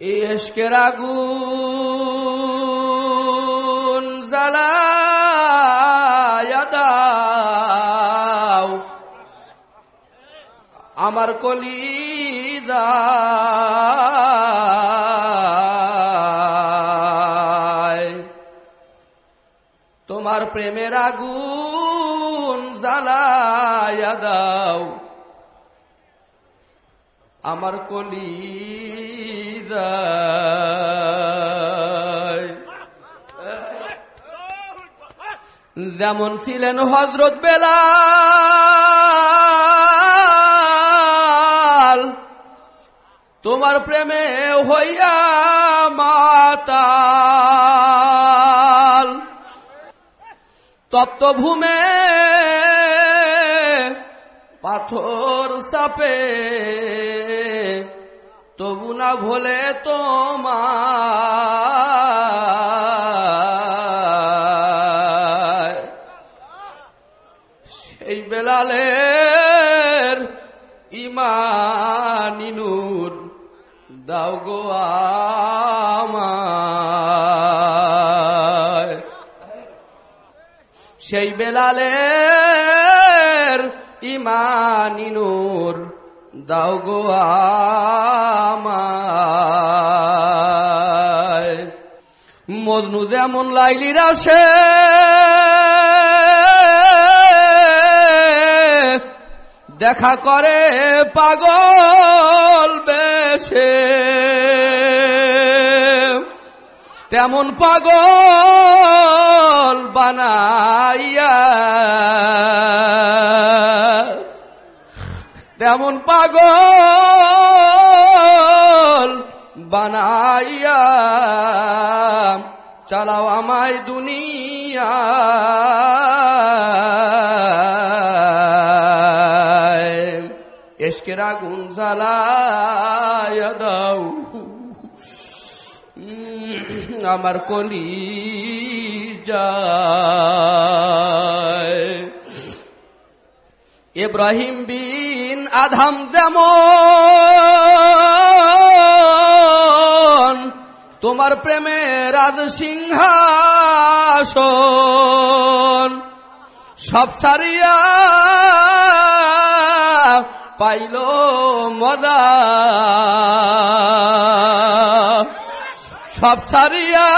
এসকের আগুন জ্বালায়া দাও আমার কলিদা তোমার প্রেমের আগুন জ্বালায়া দাও আমার যেমন ছিলেন হজরত বেলাল তোমার প্রেমে হইয়া মাতাল। তপ্ত ভূমে পাথর চাপে তবু না ভোলে তোমার সেই বেলালের ইমানিনুর দাও গো সেই বেলালের ইমানিনুর দাও গো আমায়। মজনু যেমন লাইলির আসে দেখা করে পাগল বেশে। তেমন পাগল বানাইয়া তেমন পাগল বানাইয়া চালাও আমায় দুনিয়া। এসকের আগুন জ্বালায়া দাও। আমার কলি যায় ইব্রাহিম বিন আধাম যেমন তোমার প্রেমের আদ সিংহাসন। সব সারিয়া পাইল মদা। সব সারিয়া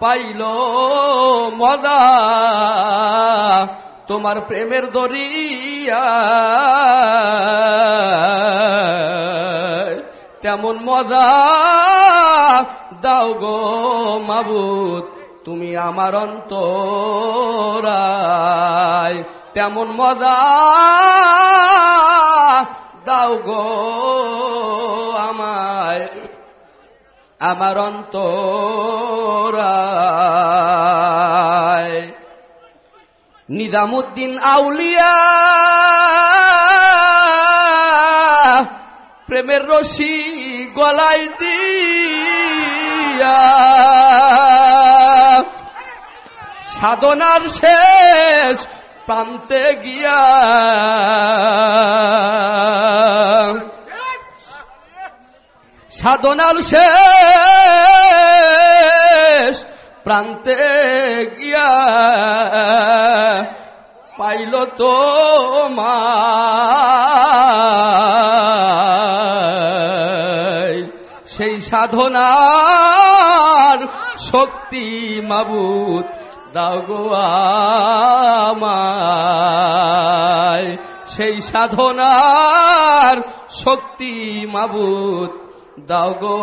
পাইল মদা। তোমার প্রেমের দরিয়া। তেমন মজা দাও গো মাবুত তুমি আমার অন্তরায়। তেমন মজা দাও গো আমায়, আমার অন্তরায়। নিজামুদ্দিন আউলিয়া। প্রেমের রশি গলাই দিয়া। সাধনার শেষ প্রান্তে গিয়া। সাধনার শেষ প্রান্তে গিয়া পাইল তো মা সেই সাধনার শক্তি মাবুত আমায়। সেই সাধনার শক্তি মাবুত দাও গো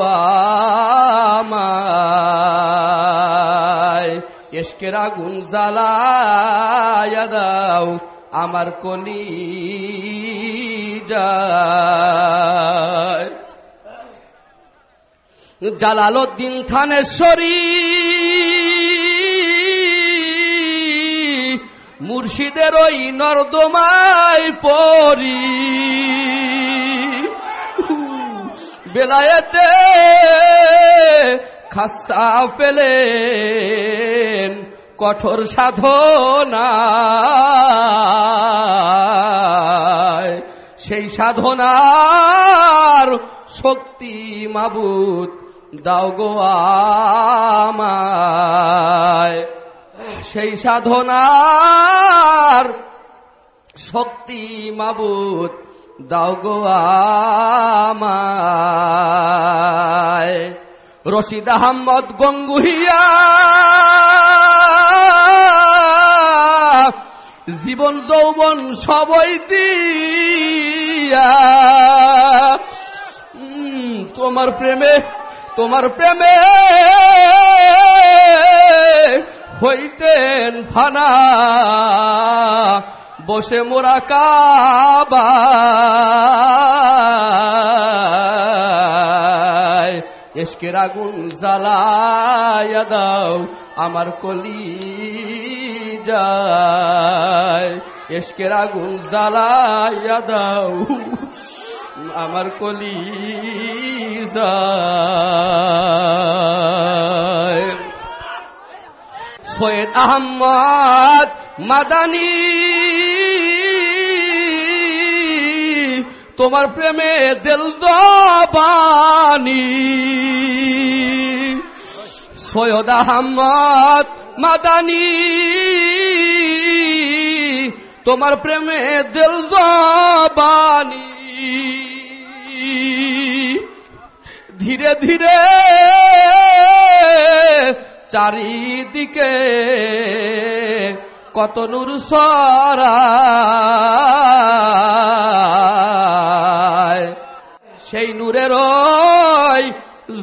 আমায়। এসকের আগুন দাও, আমার কলি যায় জালালউদ্দিন থানেশ্বরী মুর্শিদের ওই নর্দমায় পরি বেলায়েতে খাসা পেলেন কঠোর সাধনা। সেই সাধনার শক্তি মাবুত দাও গো আমায়। সেই সাধনার শক্তি মাবুদ দাও গো আমায়। রশিদ আহমদ গঙ্গুহিয়া জীবন যৌবন সবই দিয়া। তোমার প্রেমে তোমার প্রেমে হইতেন ফানা। বসে মোরা কাবা। এসকের আগুন জ্বালায়া দাও, আমার কলি যায়। এসকের আগুন জ্বালায়া দাও, আমার কলি যায়। সৈয়দ আহমদ মাদানী তোমার প্রেমে দিল দবানি সৈয়দ আহমদ মাদানী তোমার প্রেমে দিল দবানি ধীরে ধীরে চারিদিকে কত নূর সেই নূরের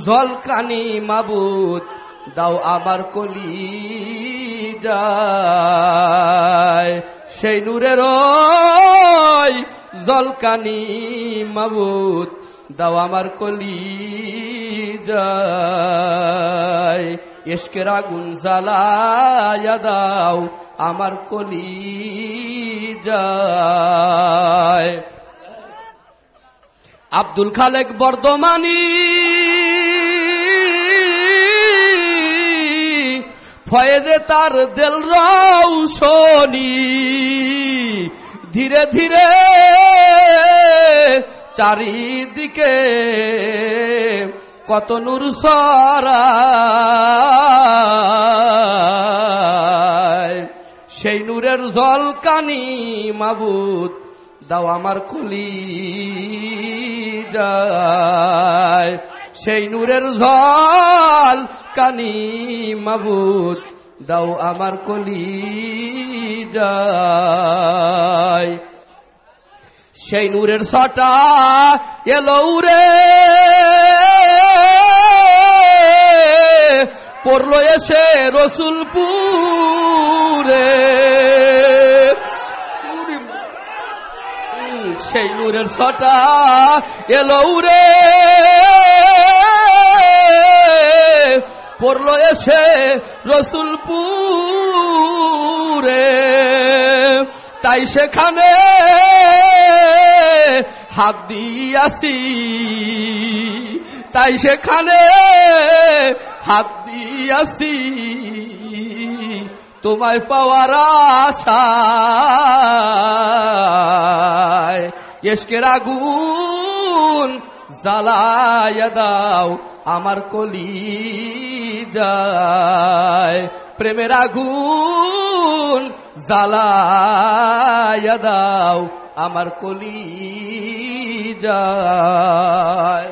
জলকানি মাবুদ দাও আবার কলি যায় সেই নূরের জলকানি মাবুদ দাও আমার কলি যায়। এসকের আগুন জ্বালায়া দাও আমার কলি যায়। আব্দুল খালেক বর্ধমানী ফয়েদে তার দেল রৌশনি ধীরে ধীরে চারিদিকে কত নূর সরায় সেই নূরের জল কানি মাবুদ দাও আমার কলি যায়। সেই নূরের জল কানি মাবুদ দাও আমার কলি যায়। সেই নূরের ছটা এলো উরে পড়ল এসে রসুলপুরে। সেই নূরের ছটা এলো উরে পড়ল এসে রসুলপুরে। তাই সেখানে হাত দিয়াছি, তাই সেখানে হাত দিয়াছি। তোমায় পাওয়ার আশায় এসকের আগুন জ্বালায়া দাও, আমার কলি যায় প্রেমের আগুন জ্বালায়া দাও। আমার কলি যায়